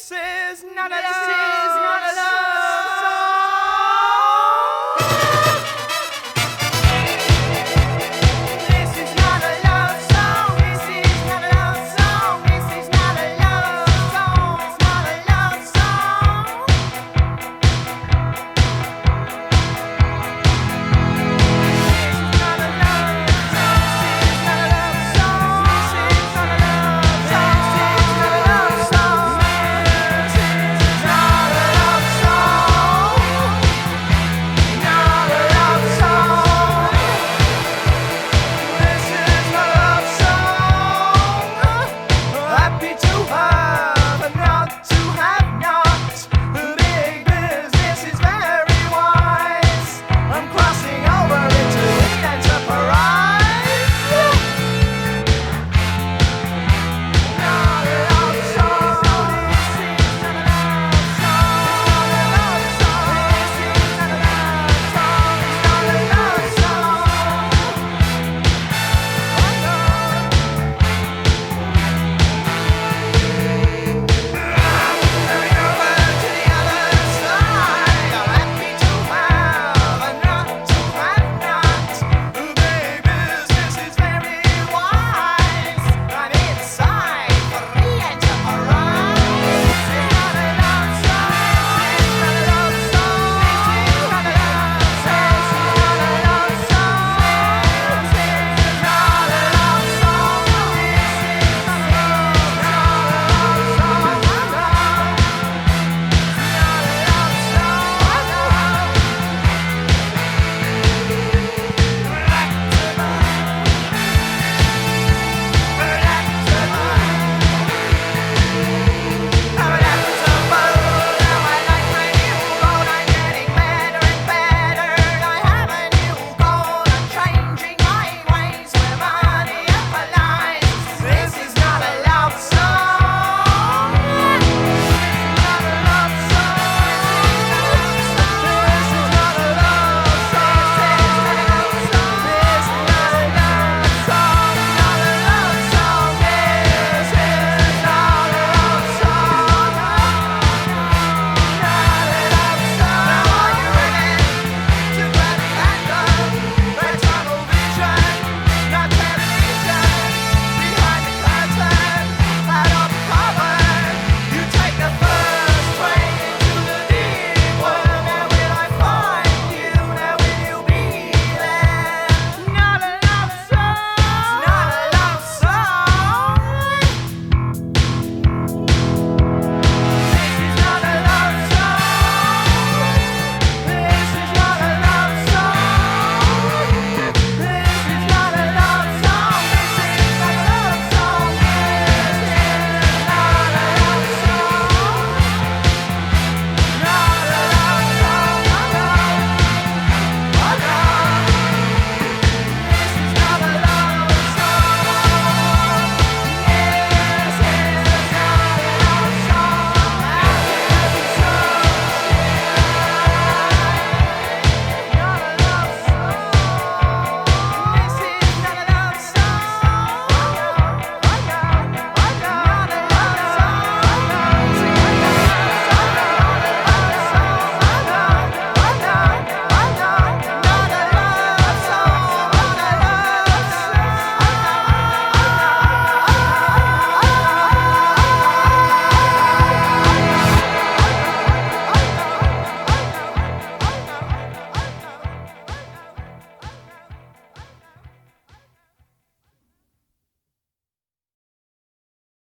This is not a love. Is not a love.